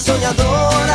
soñadora,